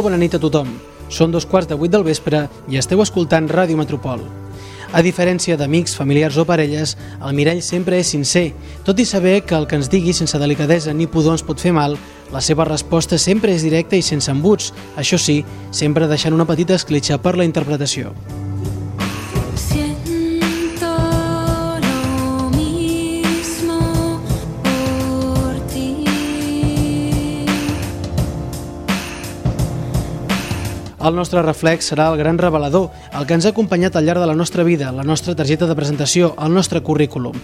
Molt bona nit a tothom. Són dos quarts de vuit del vespre i esteu escoltant Ràdio Metropol. A diferència d'amics, familiars o parelles, el Mirall sempre és sincer. Tot i saber que el que ens digui sense delicadesa ni pudor ens pot fer mal, la seva resposta sempre és directa i sense embuts. Això sí, sempre deixant una petita escletxa per la interpretació. El nostre reflex serà el gran revelador, el que ens ha acompanyat al llarg de la nostra vida, la nostra targeta de presentació, el nostre currículum.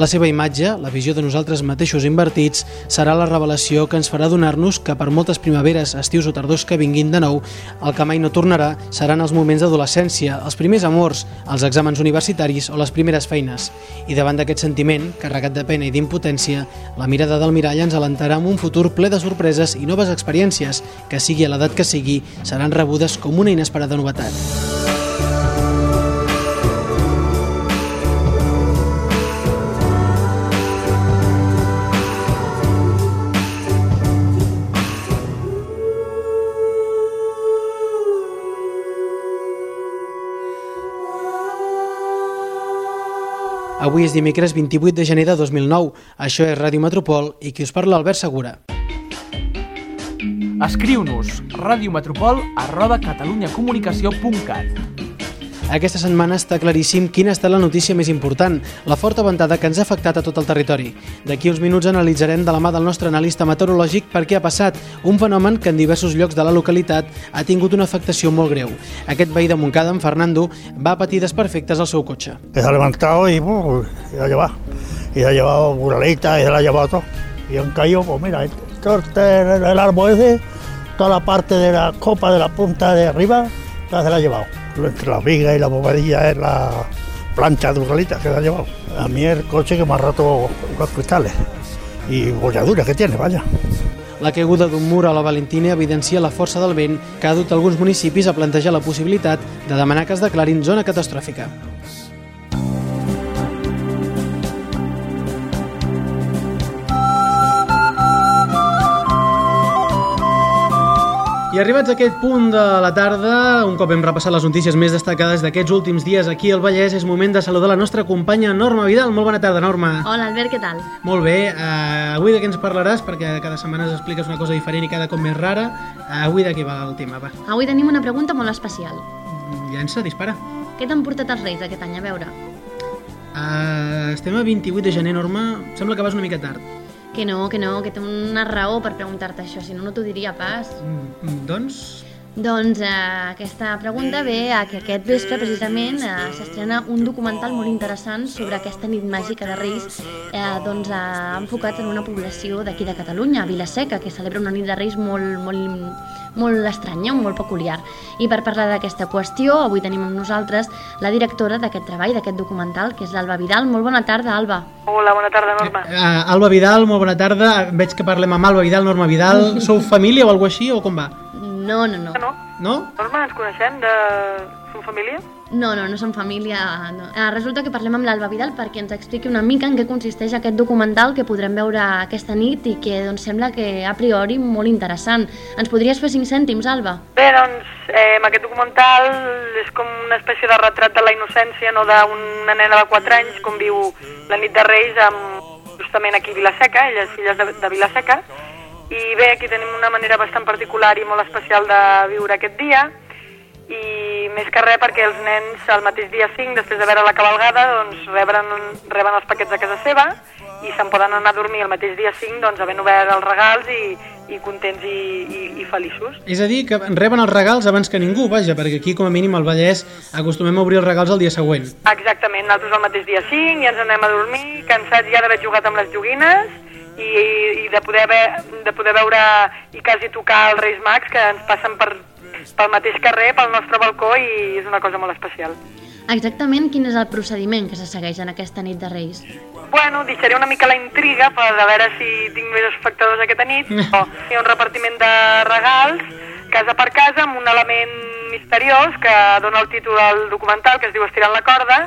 La seva imatge, la visió de nosaltres mateixos invertits, serà la revelació que ens farà donar-nos que per moltes primaveres, estius o tardors que vinguin de nou, el que mai no tornarà seran els moments d'adolescència, els primers amors, els exàmens universitaris o les primeres feines. I davant d'aquest sentiment, carregat de pena i d'impotència, la mirada del mirall ens alentarà amb un futur ple de sorpreses i noves experiències que, sigui a l'edat que sigui, seran rebudes com una inesperada novetat. Avui és dimecres 28 de gener de 2009. Això és Ràdio Metropol i qui us parla Albert Segura. Escriu-nos radiometropol arroba catalunyacomunicació.cat Aquesta setmana està claríssim quina ha estat la notícia més important, la forta ventada que ens ha afectat a tot el territori. D'aquí uns minuts analitzarem de la mà del nostre analista meteorològic per què ha passat, un fenomen que en diversos llocs de la localitat ha tingut una afectació molt greu. Aquest veí de Montcada, en Fernando, va patir desperfectes al seu cotxe. se ha levantado y, uh, ha llevado. Y ha llevado buralita y se la ha llevado todo. Y han caído, pues mira, este- el árbol ese, toda la parte de la copa de la punta de arriba, toda se la ha llevado. Entre la viga y la bobadilla es la plancha de buralita que se la ha llevado. A mí el coche que me ha roto los cristales. Y bolladura que tiene, vaya. La caiguda d'un mur a la Valentina evidencia la força del vent que ha dut alguns municipis a plantejar la possibilitat de demanar que es declarin zona catastròfica. I arribats a aquest punt de la tarda, un cop hem repassat les notícies més destacades d'aquests últims dies aquí al Vallès, és moment de saludar la nostra companya Norma Vidal. Molt bona tarda, Norma. Hola Albert, què tal? Molt bé, uh, avui de què ens parlaràs? Perquè cada setmana ens expliques una cosa diferent i cada cop més rara. Uh, avui de què va el tema? Va, Avui tenim una pregunta molt especial. llança, dispara. Què t'han portat els Reis aquest any? A veure. Uh, estem a 28 de gener, Norma. Sembla que vas una mica tard. Que no, que no, que té una raó per preguntar-te això, si no, no t'ho diria pas. Mm, doncs, Doncs eh, aquesta pregunta ve a que aquest vespre, precisament, eh, s'estrena un documental molt interessant sobre aquesta nit màgica de Reis, eh, doncs, eh, enfocat en una població d'aquí de Catalunya, Vilaseca, que celebra una nit de Reis molt, molt, molt estranya, molt peculiar. I per parlar d'aquesta qüestió, avui tenim amb nosaltres la directora d'aquest treball, d'aquest documental, que és l'Alba Vidal. Molt bona tarda, Alba. Hola, bona tarda, Norma. uh, Alba Vidal, molt bona tarda. Veig que parlem amb Alba Vidal, Norma Vidal. Sou família o alguna així, o com va? No, no, no. No? No? Norma, ens coneixem de... Som família? No, no, no som família. No. Ah, resulta que parlem amb l'Alba Vidal perquè ens expliqui una mica en què consisteix aquest documental que podrem veure aquesta nit i que doncs, sembla que a priori molt interessant. Ens podries fer cinc cèntims, Alba? Bé, doncs, eh, aquest documental és com una espècie de retrat de la innocència, no d'una nena de 4 anys, com viu la nit de Reis amb, justament aquí a Vilaseca, ella és filla de, de Vilaseca, i bé, aquí tenim una manera bastant particular i molt especial de viure aquest dia, i més que res perquè els nens el mateix dia 5, després de veure la cabalgada, doncs reben, reben els paquets a casa seva i se'n poden anar a dormir el mateix dia 5 doncs, havent obert els regals i, i contents i, i, i feliços. És a dir, que reben els regals abans que ningú, vaja, perquè aquí com a mínim al Vallès acostumem a obrir els regals el dia següent. Exactament, nosaltres el mateix dia 5 i ens anem a dormir, cansats ja d'haver jugat amb les joguines i, i de, poder haver, de poder veure i quasi tocar els Reis Mags que ens passen per, pel mateix carrer, pel nostre balcó i és una cosa molt especial. Exactament quin és el procediment que se segueix en aquesta nit de Reis? Bueno, deixaré una mica la intriga per a veure si tinc més espectadors aquesta nit. Però hi ha un repartiment de regals, casa per casa, amb un element misteriós que dona el títol al documental, que es diu Estirant la corda,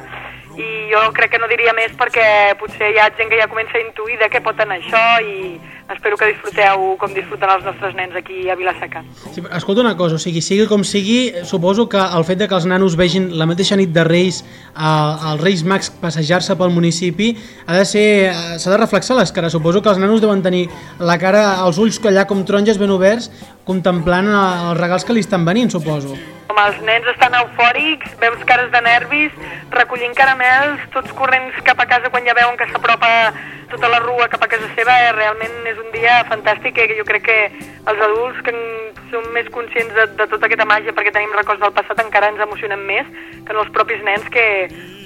i jo crec que no diria més perquè potser hi ha gent que ja comença a intuir de què pot anar això i espero que disfruteu com disfruten els nostres nens aquí a Vilaseca. Sí, escolta una cosa, o sigui, sigui com sigui, suposo que el fet de que els nanos vegin la mateixa nit de Reis eh, els Reis Mags passejar-se pel municipi ha de ser, eh, s'ha de reflexar les cares. Suposo que els nanos deuen tenir la cara, els ulls allà com taronges ben oberts, contemplant eh, els regals que li estan venint, suposo. Com els nens estan eufòrics, veus cares de nervis, recollint caramels, tots corrents cap a casa quan ja veuen que s'apropa tota la rua cap a casa seva, eh, realment és un dia fantàstic eh, que jo crec que els adults que en som més conscients de, de tota aquesta màgia perquè tenim records del passat encara ens emocionem més que no els propis nens que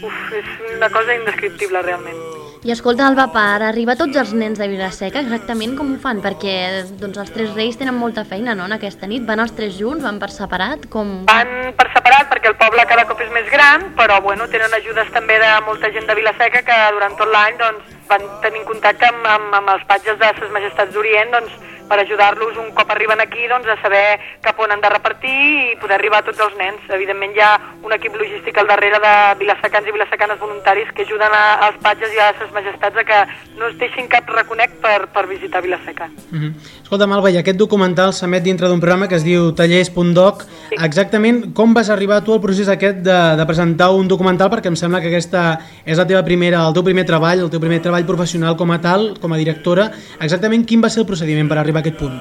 uf, és una cosa indescriptible realment. I escolta, Alba, per arribar tots els nens de Vilaseca, exactament com ho fan? Perquè doncs, els tres reis tenen molta feina no, en aquesta nit. Van els tres junts, van per separat? Com... Van per separat perquè el poble cada cop és més gran, però bueno, tenen ajudes també de molta gent de Vilaseca que durant tot l'any doncs, van tenir contacte amb, amb, amb els patges de ses majestats d'Orient doncs, per ajudar-los un cop arriben aquí doncs, a saber cap on han de repartir i poder arribar a tots els nens. Evidentment hi ha un equip logístic al darrere de vilasecans i vilasecanes voluntaris que ajuden a, als patges i a ses majestats a que no es deixin cap reconec per, per visitar Vilaseca. Uh -huh. Escolta, Malva, i aquest documental s'emet dintre d'un programa que es diu tallers.doc. Exactament com vas arribar tu al procés aquest de, de presentar un documental? Perquè em sembla que aquesta és la teva primera, el teu primer treball, el teu primer treball professional com a tal, com a directora. Exactament quin va ser el procediment per arribar a aquest punt?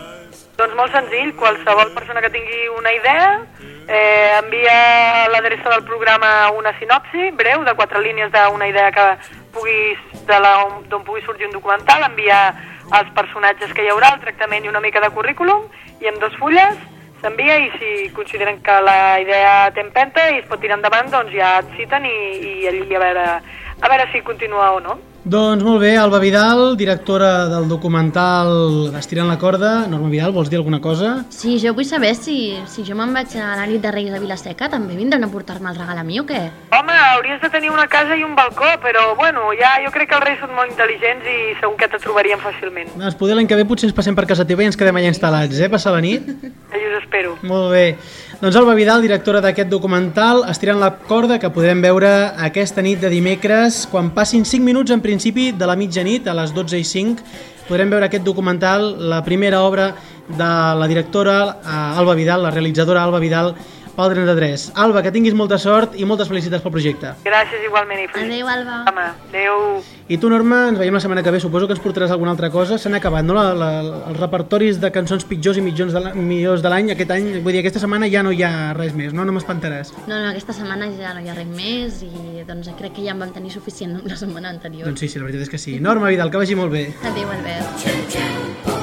Doncs molt senzill, qualsevol persona que tingui una idea eh, envia a l'adreça del programa una sinopsi breu de quatre línies d'una idea que pugui, de la, d'on pugui sortir un documental, envia els personatges que hi haurà, el tractament i una mica de currículum, i amb dos fulles s'envia i si consideren que la idea té empenta i es pot tirar endavant, doncs ja et citen i, i allí a veure, a veure si continua o no. Doncs molt bé, Alba Vidal, directora del documental Estirant la corda. Norma Vidal, vols dir alguna cosa? Sí, jo vull saber si, si jo me'n vaig a la nit de Reis a Vilaseca, també vindran a portar-me el regal a mi o què? Home, hauries de tenir una casa i un balcó, però bueno, ja jo crec que els reis són molt intel·ligents i segur que te trobarien fàcilment. Doncs poder l'any que ve potser ens passem per casa teva i ens quedem allà instal·lats, eh? Passar la nit. Allà us espero. Molt bé. Doncs Alba Vidal, directora d'aquest documental, estirant la corda que podrem veure aquesta nit de dimecres, quan passin 5 minuts en principi de la mitjanit, a les 12 i 5, podrem veure aquest documental, la primera obra de la directora eh, Alba Vidal, la realitzadora Alba Vidal, pel 33. Alba, que tinguis molta sort i moltes felicitats pel projecte. Gràcies igualment i felicitats. Adéu, Alba. Home, adéu. I tu, Norma, ens veiem la setmana que ve. Suposo que ens portaràs alguna altra cosa. S'han acabat, no? La, la, els repertoris de cançons pitjors i mitjons de la, millors de l'any. Aquest any, vull dir, aquesta setmana ja no hi ha res més, no? No m'espantaràs. No, no, aquesta setmana ja no hi ha res més i doncs crec que ja en vam tenir suficient la setmana anterior. Doncs sí, sí, la veritat és que sí. Norma Vidal, que vagi molt bé. Adéu, Albert.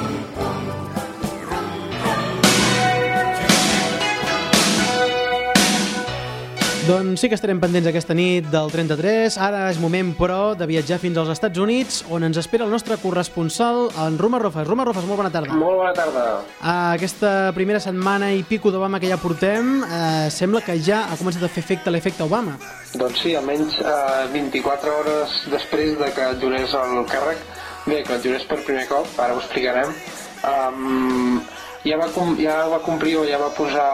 Doncs sí que estarem pendents aquesta nit del 33. Ara és moment, però, de viatjar fins als Estats Units, on ens espera el nostre corresponsal, en Roma Rofas. Roma Rofas, molt bona tarda. Molt bona tarda. Uh, aquesta primera setmana i pico d'Obama que ja portem, uh, sembla que ja ha començat a fer efecte l'efecte Obama. Doncs sí, almenys eh, 24 hores després de que et donés el càrrec, bé, que et donés per primer cop, ara ho explicarem, um, ja, va, com- ja va complir o ja va posar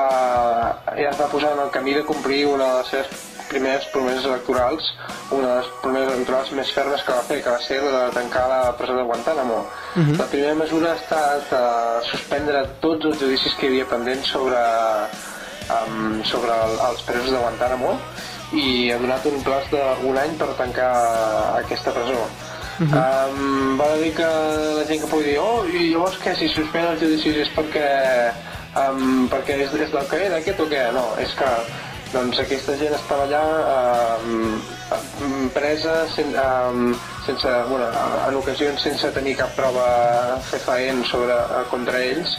ja es va posar en el camí de complir una de les seves primeres promeses electorals, una de les promeses electorals més fermes que va fer, que va ser la de tancar la presó de Guantánamo. La primera mesura ha estat eh, suspendre tots els judicis que hi havia pendents sobre, um, sobre el, els presos de Guantánamo i ha donat un plaç d'un any per tancar aquesta presó. Uh -huh. um, va dir que la gent que pugui dir oh, i llavors què, si suspèn els judicis és perquè, um, perquè és, és del que era aquest o què? No, és que doncs aquesta gent estava allà um, presa sen, um, sense, bueno, en ocasions sense tenir cap prova fefaent sobre, eh, contra ells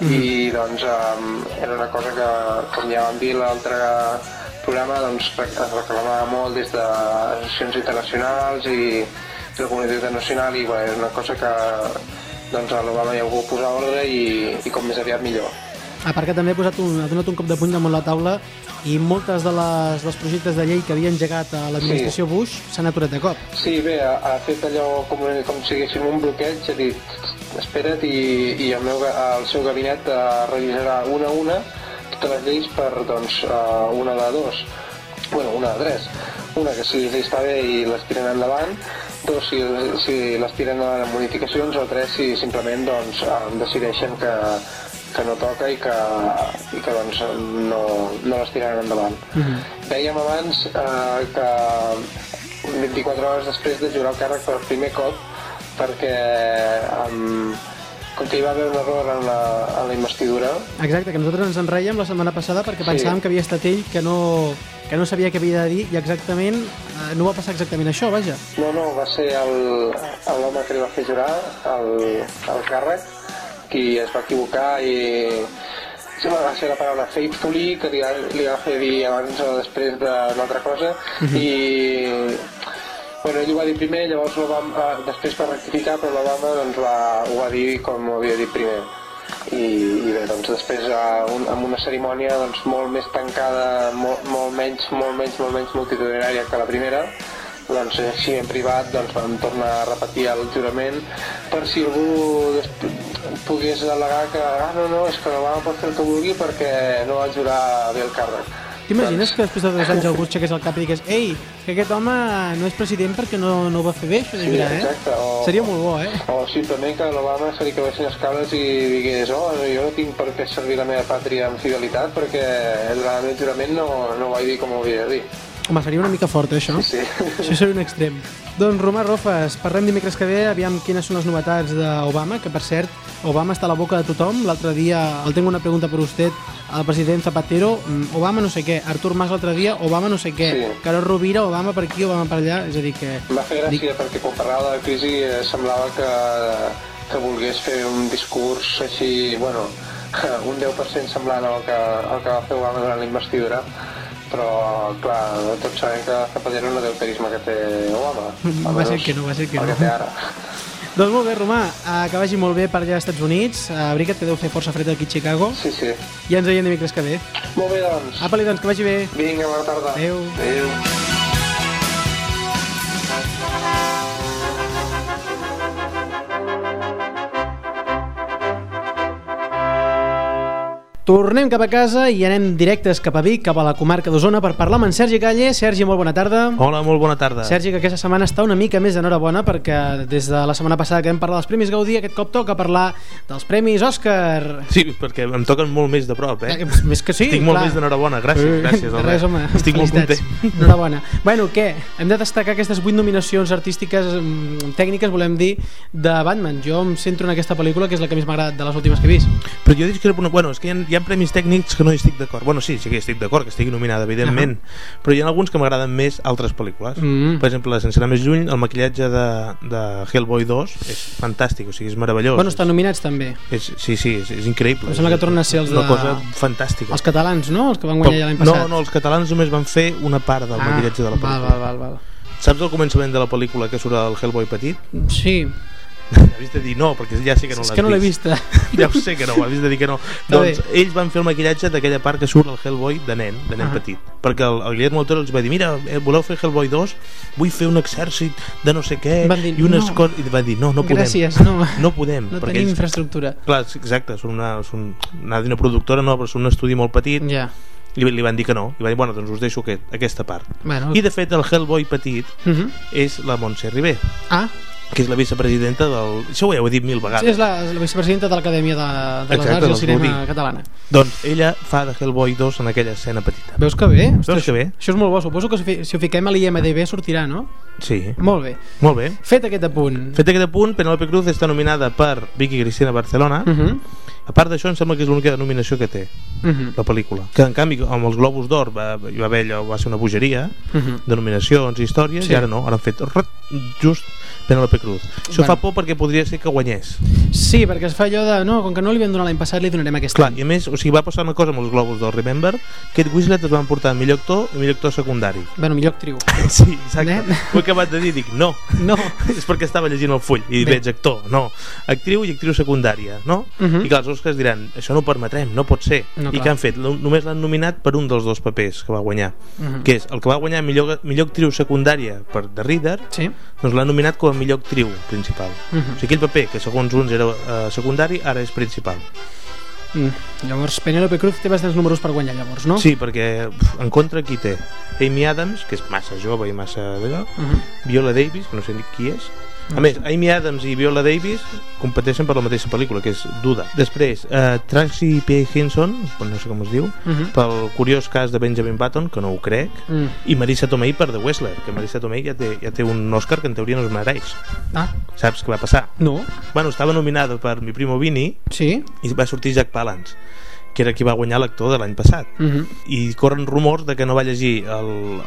i doncs um, era una cosa que, com ja vam dir l'altre programa, doncs es reclamava molt des d'associacions internacionals i de la comunitat internacional i bueno, és una cosa que doncs a l'Obama ja ha volgut posar ordre i, i com més aviat millor. A part que també ha, posat un, ha donat un cop de puny damunt la taula i moltes de les, dels projectes de llei que havia engegat a l'administració Bush s'han aturat de cop. Sí, bé, ha, ha fet allò com, com si haguéssim un bloqueig, ha dit, espera't i, i el, meu, el seu gabinet eh, revisarà una a una totes les lleis per, doncs, eh, una de dos, bueno, una de tres. Una que si li està bé i les tiren endavant, dos si, si les tiren a bonificacions o tres si simplement doncs, decideixen que, que no toca i que, i que doncs, no, no les tiraran endavant. Dèiem abans eh, que 24 hores després de jurar el càrrec per primer cop perquè um, com que hi va haver un error en la, en la investidura Exacte, que nosaltres ens en reiem la setmana passada perquè Sí. pensàvem que havia estat ell que no, que no sabia què havia de dir i exactament eh, no va passar exactament això, vaja. No, no, va ser l'home que li va fer jurar el, el càrrec qui es va equivocar i sí, va ser la paraula faithfully que li, va- li va fer dir abans o després d'una altra cosa i bueno, ell ho va dir primer, llavors l'Obama, eh, després va rectificar, però l'Obama doncs, va, ho va dir com ho havia dit primer. I, i bé, doncs després a un, una cerimònia doncs, molt més tancada, molt, molt menys, molt menys, molt menys multitudinària que la primera, doncs així en privat doncs, vam tornar a repetir el jurament per si algú pogués al·legar que ah, no, no, és que l'Obama pot fer el que vulgui perquè no va jurar bé el càrrec. T'imagines que després de dos anys algú aixequés el cap i digués ei, que aquest home no és president perquè no, no ho va fer bé, això de Sí, mirar, eh? exacte, o- Seria molt bo, eh? O simplement que l'Obama se li creuessin les cables i digués oh, jo no tinc per què servir la meva pàtria amb fidelitat perquè durant el meu jurament no, no vaig dir com ho havia de dir. Home, seria una mica fort, això. Sí. Això seria un extrem. Doncs, Romà Rofes, parlem dimecres que ve, aviam quines són les novetats d'Obama, que per cert, Obama està a la boca de tothom. L'altre dia, el tengo una pregunta per usted, al president Zapatero, mm, Obama no sé què, Artur Mas l'altre dia, Obama no sé què, Sí. Carol Rovira, Obama per aquí, Obama per allà, és a dir que... Em va fer gràcia perquè quan parlava de la crisi eh, semblava que, que volgués fer un discurs així, bueno, un 10% semblant al que, al que va fer Obama durant la investidura, però, clar, tots sabem que Zapatero no té el carisma que té Obama. Va almenys ser que no, va ser que no. que té ara. Doncs molt bé, Romà, eh, que vagi molt bé per allà als Estats Units, eh, abriga't que deu fer força fred aquí a Chicago, Sí, sí. i ens veiem dimecres que ve. Molt bé, doncs. Apa-li, doncs, que vagi bé. Vinga, bona tarda. Adéu. Adéu. Tornem cap a casa i anem directes cap a Vic, cap a la comarca d'Osona, per parlar amb en Sergi Calle. Sergi, molt bona tarda. Hola, molt bona tarda. Sergi, que aquesta setmana està una mica més d'enhorabona perquè des de la setmana passada que vam parlar dels Premis Gaudí, aquest cop toca parlar dels Premis Òscar. Sí, perquè em toquen molt més de prop, eh? Eh, Més que sí, Estic molt clar. més d'enhorabona, gràcies, Eh, gràcies. home. Res, home. Estic molt Felicitats. content. Enhorabona. Bueno, què? Hem de destacar aquestes vuit nominacions artístiques, mm, tècniques, volem dir, de Batman. Jo em centro en aquesta pel·lícula, que és la que més m'ha agradat de les últimes que he vist. Però jo dic que, bueno, és que hi ha, hi ha premis tècnics que no hi estic d'acord. Bueno, sí, sí que hi estic d'acord, que estigui nominada, evidentment, però hi ha alguns que m'agraden més altres pel·lícules. Mm. Per exemple, sense anar més lluny, el maquillatge de, de Hellboy 2 és fantàstic, o sigui, és meravellós. Bueno, estan nominats també. és, sí, sí, és, és increïble. Em sembla que tornen a ser els Una de- cosa fantàstica. Els catalans, no? Els que van guanyar l'any passat. no, no, els catalans només van fer una part del maquillatge de la val, pel·lícula. val, val, val. Saps el començament de la pel·lícula que surt el Hellboy petit? Sí, Havies de dir no, perquè ja sé que no és l'has que no l'he vist. vista. Ja ho sé que no, havies de dir que no. Doncs ells van fer el maquillatge d'aquella part que surt el Hellboy de nen, de nen Ah. petit. Perquè el, el Guillermo del Toro els va dir, mira, eh, voleu fer Hellboy 2? Vull fer un exèrcit de no sé què Van dir, i unes "No." I va dir, no, no podem. Gràcies, no. No podem. No tenim ells- infraestructura. Clar, exacte, són una, són una, una productora, no, però són un estudi molt petit Ja. i li van dir que no. I va dir, bueno, doncs us deixo aquest, aquesta part. Bueno. I de fet el Hellboy petit Uh -huh. és la Montse Ribé, Ah, que és la vicepresidenta del... Això ho heu dit mil vegades. sí, és la, és la vicepresidenta de l'Acadèmia de, de les Arts i el Cinema. Catalana. Doncs ella fa de Hellboy 2 en aquella escena petita. Veus que bé? Veus que bé? Això és molt bo. Suposo que si, si ho fiquem a l'IMDB sortirà, no? Sí, Molt bé. molt bé. Fet aquest apunt. Fet aquest apunt, Penelope Cruz està nominada per Vicky Cristina Barcelona. Uh -huh. A part d'això, em sembla que és l'única nominació que té Uh -huh. la pel·lícula. Que, en canvi, amb els Globus d'Or va, hi va haver allò, va ser una bogeria Uh -huh. de nominacions i històries, Sí. i ara no, ara han fet rat, just Penelope Cruz. Això Bueno. fa por perquè podria ser que guanyés. Sí, perquè es fa allò de... No, com que no li vam donar l'any passat, li donarem aquest Clar, any. i a més, o sigui, va passar una cosa amb els Globus d'Or, remember? Kate Winslet es van portar millor actor i millor actor secundari. Bueno, millor actriu. Sí, exacte. Nen. Ho he acabat de dir, dic, no. No. és perquè estava llegint el full i Bé. veig actor, no. Actriu i actriu secundària, no? Mhm. I clar, els Oscars diran, això no ho permetrem, no pot ser. No, I què han fet? Només l'han nominat per un dels dos papers que va guanyar, Mhm. que és el que va guanyar millor, millor actriu secundària per The Reader, Sí. doncs l'han nominat com a millor actriu principal. Mhm. O sigui, aquell paper que segons uns era eh, secundari, ara és principal. Mm. Llavors, Penélope Cruz té bastants números per guanyar, llavors, no? Sí, perquè pf, en contra qui té? Amy Adams, que és massa jove i massa d'allò, Uh -huh. Viola Davis, que no sé qui és. A més, Amy Adams i Viola Davis competeixen per la mateixa pel·lícula, que és Duda. Després, eh, Tracy P. Henson, no sé com es diu, Uh -huh. pel curiós cas de Benjamin Button, que no ho crec, Mm. i Marissa Tomei per The Wrestler, que Marissa Tomei ja té, ja té un Oscar que en teoria no es mereix. Ah, Saps què va passar? no? Bueno, estava nominada per Mi Primo Vini Sí? i va sortir Jack Palance, que era qui va guanyar l'actor de l'any passat. Uh -huh. I corren rumors de que no va llegir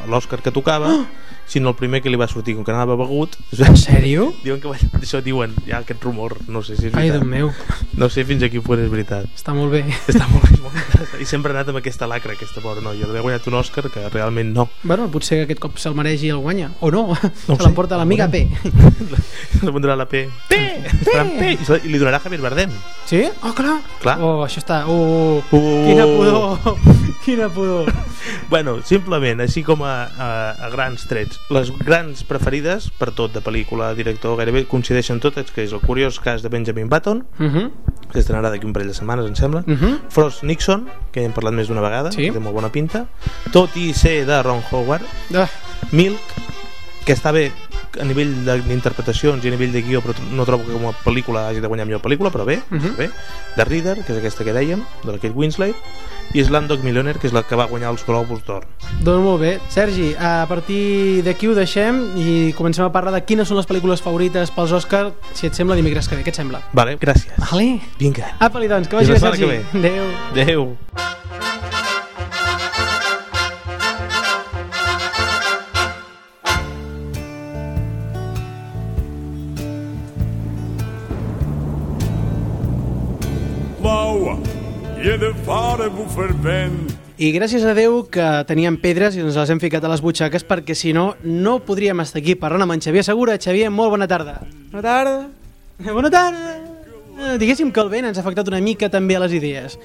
l'Oscar que tocava, sinó el primer que li va sortir, com que anava begut. En sèrio? Diuen que va, això diuen, ha aquest rumor, no sé si és Ai, veritat. Déu meu, No sé fins a quin punt és veritat. està molt bé. Està molt bé, molt bé. I sempre ha anat amb aquesta lacra, aquesta pobra noia, d'haver guanyat un Òscar que realment no. Bueno, potser que aquest cop se'l mereix i el guanya. O no, No se sé. l'emporta l'amiga P. Se pondrà la P. P! Faran P! I li donarà Javier Bardem. Sí? Oh, clar. Clar. Oh, això està... Oh, Uh. quina pudor. quina pudor. Bueno, simplement, així com a, a, a grans trets. Les grans preferides, per tot, de pel·lícula, director, gairebé coincideixen totes, que és el curiós cas de Benjamin Button, Uh -huh. que estrenarà d'aquí un parell de setmanes, em sembla. Uh -huh. Frost Nixon, que ja hem parlat més d'una vegada, Sí. que té molt bona pinta. Tot i ser de Ron Howard. Ah, Milk, que està bé a nivell de- d'interpretacions i a nivell de guió, però no trobo que com a pel·lícula hagi de guanyar millor pel·lícula, però bé, Mhm. està bé. The Reader, que és aquesta que dèiem, de la Kate Winslet, i Slumdog Millionaire, que és la que va guanyar els Globus d'Or. doncs molt bé. Sergi, a partir d'aquí ho deixem i comencem a parlar de quines són les pel·lícules favorites pels Òscar, si et sembla dimecres que ve. Què et sembla? Vale, gràcies. Vale. Vinga. Apa-li, doncs, que vagi bé, Sergi. Adéu. Adéu. I he de fora bufar vent. I gràcies a Déu que teníem pedres i ens les hem ficat a les butxaques perquè si no, no podríem estar aquí parlant amb en Xavier Segura. Xavier, molt bona tarda. Bona tarda. Bona tarda. Eh, Diguéssim que el vent ens ha afectat una mica també a les idees.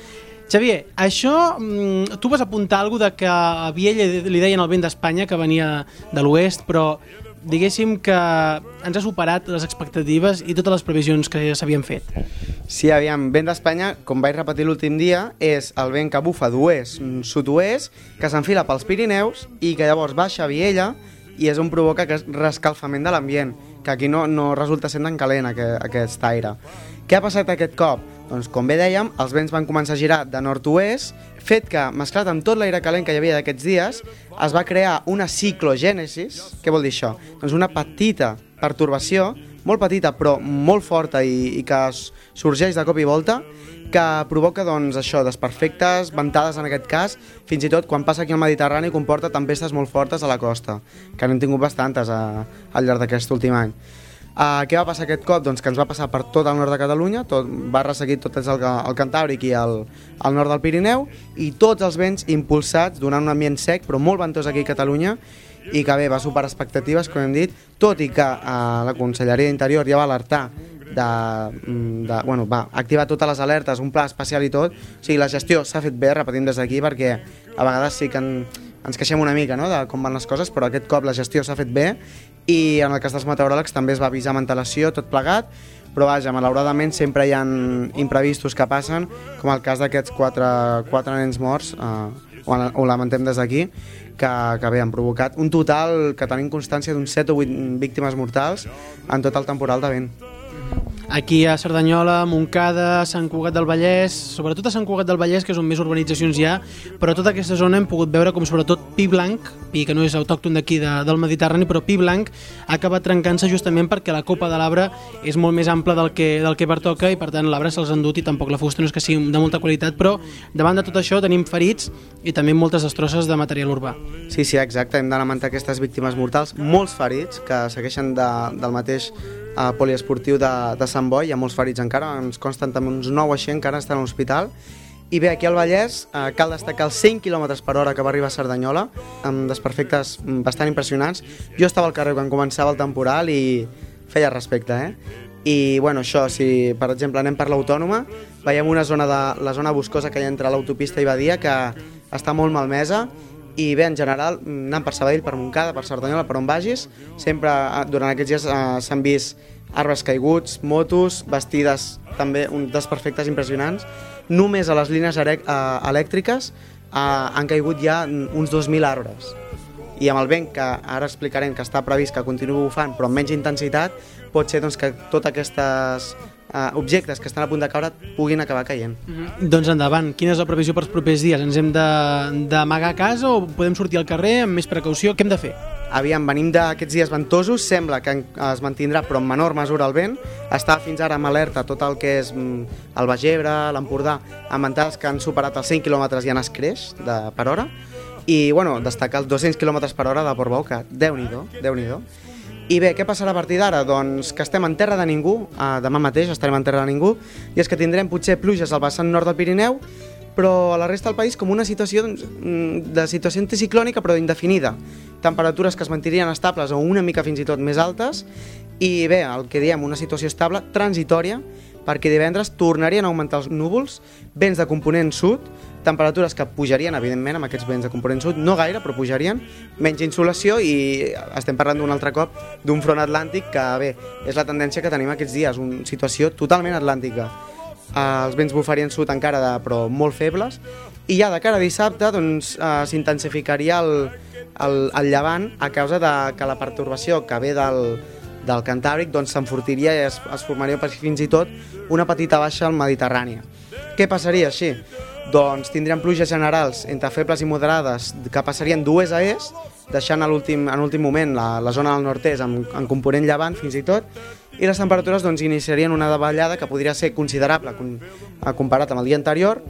Xavier, això, mm, tu vas apuntar alguna de que a Viella li deien el vent d'Espanya, que venia de l'oest, però diguéssim que ens ha superat les expectatives i totes les previsions que s'havien fet. Sí, aviam, vent d'Espanya, com vaig repetir l'últim dia, és el vent que bufa d'oest, sud-oest, que s'enfila pels Pirineus i que llavors baixa a Viella i és on provoca aquest rescalfament de l'ambient, que aquí no, no resulta sent tan calent aquest, aquest aire. Què ha passat aquest cop? Doncs, com bé dèiem, els vents van començar a girar de nord-oest, fet que, mesclat amb tot l'aire calent que hi havia d'aquests dies, es va crear una ciclogènesis. Què vol dir això? Doncs una petita pertorbació, molt petita però molt forta i, i que sorgeix de cop i volta, que provoca doncs, això, desperfectes, ventades en aquest cas, fins i tot quan passa aquí al Mediterrani comporta tempestes molt fortes a la costa, que n'hem tingut bastantes a, al llarg d'aquest últim any. Uh, què va passar aquest cop? Doncs que ens va passar per tot el nord de Catalunya, tot, va resseguir tot el, el Cantàbric i el, el nord del Pirineu, i tots els vents impulsats, donant un ambient sec, però molt ventós aquí a Catalunya, i que bé, va superar expectatives, com hem dit, tot i que uh, la Conselleria d'Interior ja va alertar de, mm, de, bueno, va activar totes les alertes, un pla especial i tot, o sigui, la gestió s'ha fet bé, repetim des d'aquí, perquè a vegades sí que en, ens queixem una mica no, de com van les coses, però aquest cop la gestió s'ha fet bé i en el cas dels meteoròlegs també es va avisar amb antelació, tot plegat, però vaja, malauradament sempre hi ha imprevistos que passen, com el cas d'aquests quatre, quatre nens morts, eh, ho, ho lamentem des d'aquí, que, que bé, han provocat un total que tenim constància d'uns 7 o 8 víctimes mortals en tot el temporal de vent. Aquí a Cerdanyola, Montcada, Sant Cugat del Vallès, sobretot a Sant Cugat del Vallès, que és on més urbanitzacions hi ha, però tota aquesta zona hem pogut veure com sobretot Pi Blanc, Pi que no és autòcton d'aquí de, del Mediterrani, però Pi Blanc ha acabat trencant-se justament perquè la copa de l'arbre és molt més ampla del que, del que pertoca i per tant l'arbre se'ls ha endut i tampoc la fusta no és que sigui de molta qualitat, però davant de tot això tenim ferits i també moltes destrosses de material urbà. Sí, sí, exacte, hem de lamentar aquestes víctimes mortals, molts ferits que segueixen de, del mateix eh, poliesportiu de, de Sant Boi, hi ha molts ferits encara, ens consten també uns 9 així encara estan a l'hospital, i bé, aquí al Vallès eh, cal destacar els 100 km per hora que va arribar a Cerdanyola, amb desperfectes bastant impressionants. Jo estava al carrer quan començava el temporal i feia respecte, eh? I, bueno, això, si per exemple anem per l'autònoma, veiem una zona de, la zona boscosa que hi ha entre l'autopista i Badia que està molt malmesa i bé, en general, anant per Sabadell, per Montcada, per Cerdanyola, per on vagis, sempre eh, durant aquests dies eh, s'han vist arbres caiguts, motos, vestides també un desperfectes impressionants. Només a les línies eh, elèctriques eh, han caigut ja uns 2.000 arbres. I amb el vent, que ara explicarem que està previst que continuï bufant, però amb menys intensitat, pot ser doncs, que tots aquests eh, objectes que estan a punt de caure puguin acabar caient. Doncs endavant, quina és la previsió pels propers dies? Ens hem d'amagar a casa o podem sortir al carrer amb més precaució? Què hem de fer? Aviam, venim d'aquests dies ventosos, sembla que en- es mantindrà però en menor mesura el vent. Està fins ara amb alerta tot el que és mm, el Baix Ebre, l'Empordà, amb ventades que han superat els 100 km i han escreix de, per hora. I, bueno, destacar els 200 km per hora de Portbou, que déu nhi déu I bé, què passarà a partir d'ara? Doncs que estem en terra de ningú, eh, demà mateix estarem en terra de ningú, i és que tindrem potser pluges al vessant nord del Pirineu, però a la resta del país com una situació doncs, mm, de situació anticiclònica però indefinida. Temperatures que es mantenirien estables o una mica fins i tot més altes i bé, el que diem, una situació estable, transitòria, perquè divendres tornarien a augmentar els núvols, vents de component sud, temperatures que pujarien, evidentment, amb aquests vents de component sud, no gaire, però pujarien, menys insolació i estem parlant d'un altre cop d'un front atlàntic que, bé, és la tendència que tenim aquests dies, una situació totalment atlàntica. Eh, els vents bufarien sud encara, de, però molt febles, i ja de cara a dissabte doncs, eh, s'intensificaria el, el, el llevant a causa de que la pertorbació que ve del, del Cantàbric doncs, s'enfortiria i es, es formaria fins i tot una petita baixa al Mediterrani. Què passaria així? Doncs tindríem pluges generals entre febles i moderades que passarien d'oest a est, deixant a l'últim en últim moment la, la zona del nord-est amb, amb component llevant fins i tot, i les temperatures doncs, iniciarien una davallada que podria ser considerable com, eh, comparat amb el dia anterior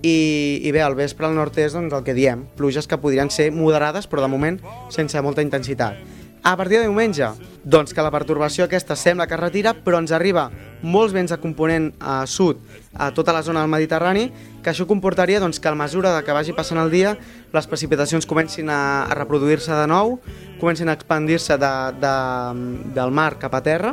i, i bé, al vespre al nord-est doncs, el que diem, pluges que podrien ser moderades però de moment sense molta intensitat. A partir de diumenge, doncs que la pertorbació aquesta sembla que es retira, però ens arriba molts vents de component a sud a tota la zona del Mediterrani, que això comportaria doncs, que a mesura que vagi passant el dia les precipitacions comencin a, a reproduir-se de nou, comencin a expandir-se de, de, del mar cap a terra,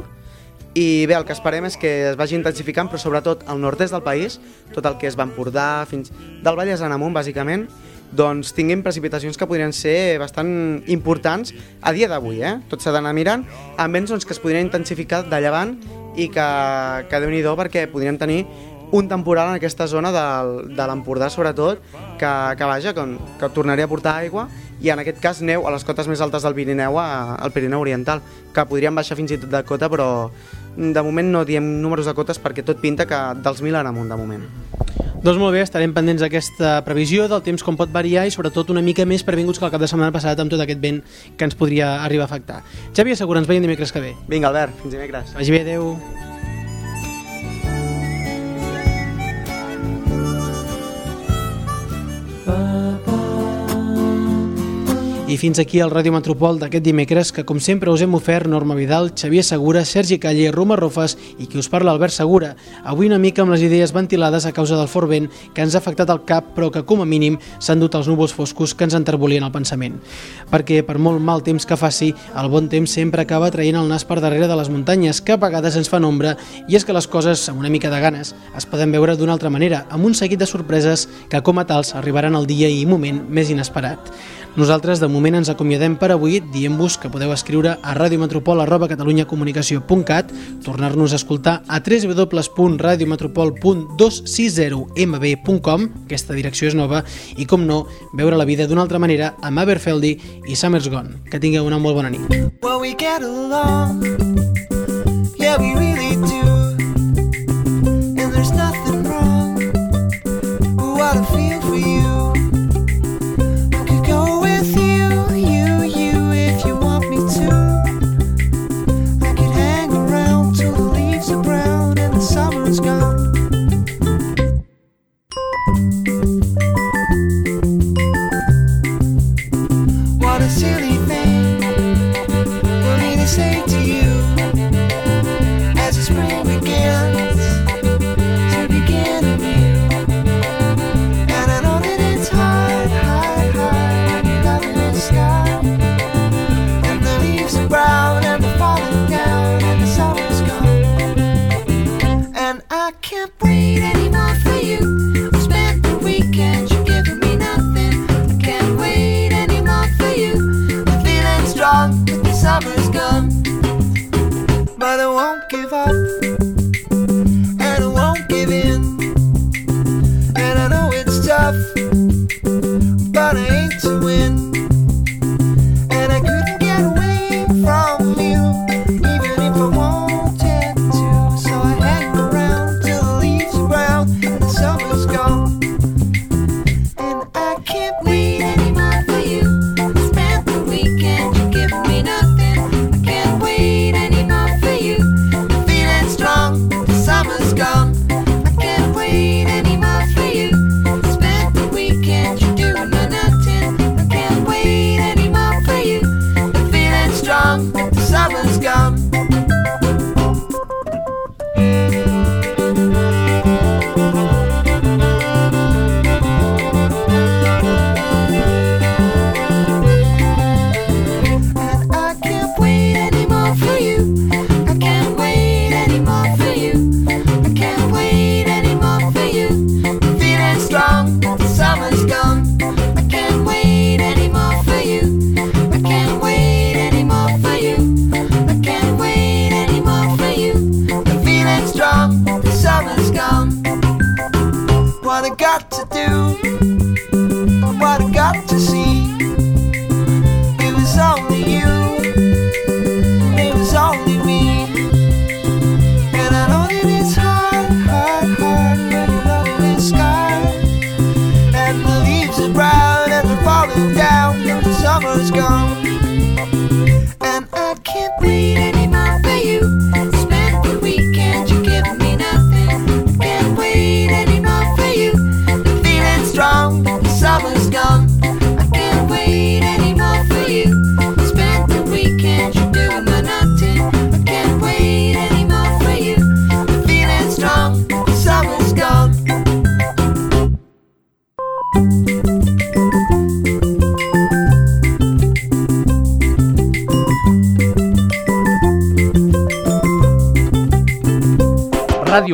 i bé, el que esperem és que es vagi intensificant, però sobretot al nord-est del país, tot el que es va Empordà, fins del Vallès en amunt, bàsicament, doncs tinguin precipitacions que podrien ser bastant importants a dia d'avui, eh? Tot s'ha d'anar mirant, amb vents doncs, que es podrien intensificar de llevant i que, que déu nhi perquè podríem tenir un temporal en aquesta zona del, de l'Empordà, sobretot, que, que vaja, que, que tornaria a portar aigua i en aquest cas neu a les cotes més altes del Pirineu, a- al Pirineu Oriental, que podrien baixar fins i tot de cota, però de moment no diem números de cotes perquè tot pinta que dels 1.000 en amunt, de moment. Doncs molt bé, estarem pendents d'aquesta previsió del temps com pot variar i sobretot una mica més previnguts que el cap de setmana passat amb tot aquest vent que ens podria arribar a afectar. Xavi, assegura, ens veiem dimecres que ve. Vinga, Albert, fins dimecres. Vagi bé, adeu. I fins aquí el Ràdio Metropol d'aquest dimecres que, com sempre, us hem ofert Norma Vidal, Xavier Segura, Sergi Caller, Roma Rofes i qui us parla Albert Segura. Avui una mica amb les idees ventilades a causa del fort vent que ens ha afectat el cap, però que, com a mínim, s'han dut els núvols foscos que ens enterbolien el pensament. Perquè, per molt mal temps que faci, el bon temps sempre acaba traient el nas per darrere de les muntanyes, que a vegades ens fan ombra, i és que les coses, amb una mica de ganes, es poden veure d'una altra manera, amb un seguit de sorpreses que, com a tals, arribaran al dia i moment més inesperat. Nosaltres, de moment, ens acomiadem per avui, dient-vos que podeu escriure a radiometropol.catalunyacomunicació.cat, tornar-nos a escoltar a www.radiometropol.260mb.com, aquesta direcció és nova, i, com no, veure la vida d'una altra manera amb Aberfeldy i Summer's Gone. Que tingueu una molt bona nit. Well, we get along. Yeah, we really do.